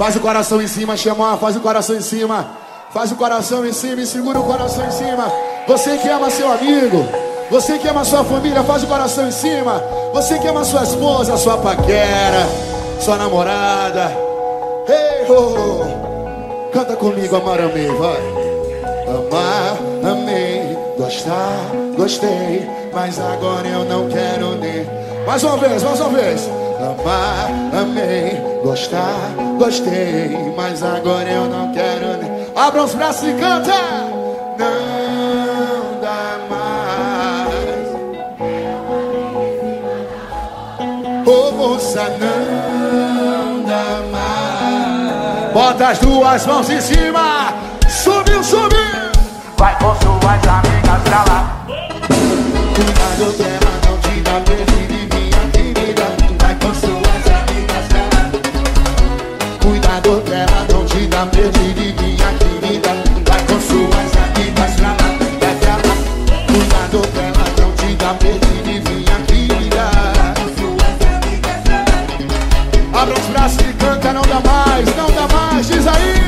Faz o coração em cima, chama, faz o coração em cima. Faz o coração em cima e segura o coração em cima. Você que ama seu amigo, você que ama sua família, faz o coração em cima. Você que ama sua esposa, sua paquera, sua namorada. Hey, oh. Canta comigo, amar, amei, vai. Amar, amei, gostar, gostei, mas agora eu não quero nem. Mais uma vez, mais uma vez. Amar, amei, gostar, gostei, mas agora eu não quero nem. Abra os braços e canta. Não dá mais. Ô moça, não dá mais. Bota as duas mãos em cima. Subiu, subiu. Vai com suas amigas pra lá. Cuidado que Cuidado que ela não te dá perdido minha querida. Vai com suas amigas pra lá. Pra lá. Cuidado ela não te dá perdido minha querida. Abra os braços e canta, não dá mais, não dá mais, diz aí.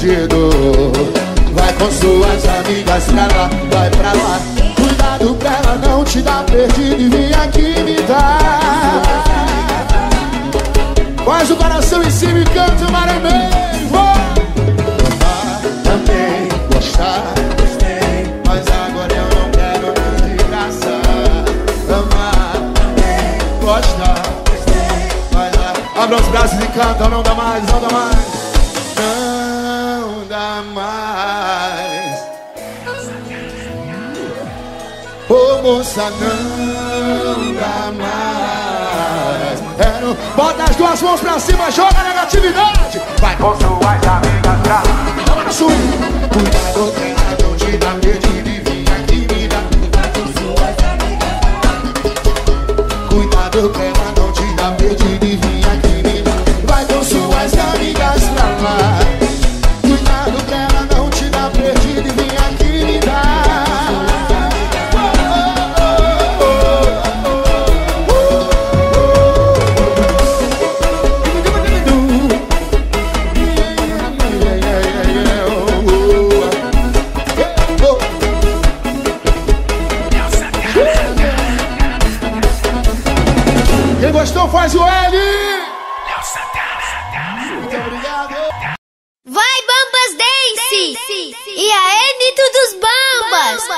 Vai com suas amigas pra lá, vai pra lá. Cuidado que ela não te dá perdido e vem aqui me dar. Faz o coração em cima e canta o maramei. Amar, amei, gostar, gostei. Mas agora eu não quero nem de graça. Amar, amei, gostar, gostei. Mas a- Abra os braços e canta, não dá mais, não dá mais. Não dá mais. Ô moça, não dá mais. É no- Bota as duas mãos pra cima, joga a negatividade. Vai Com suas amigas pra lá. Agora sui. Cuidado Quem gostou faz o L. Muito obrigado. Vai, Bambas Dance! E a Enito dos Bambas!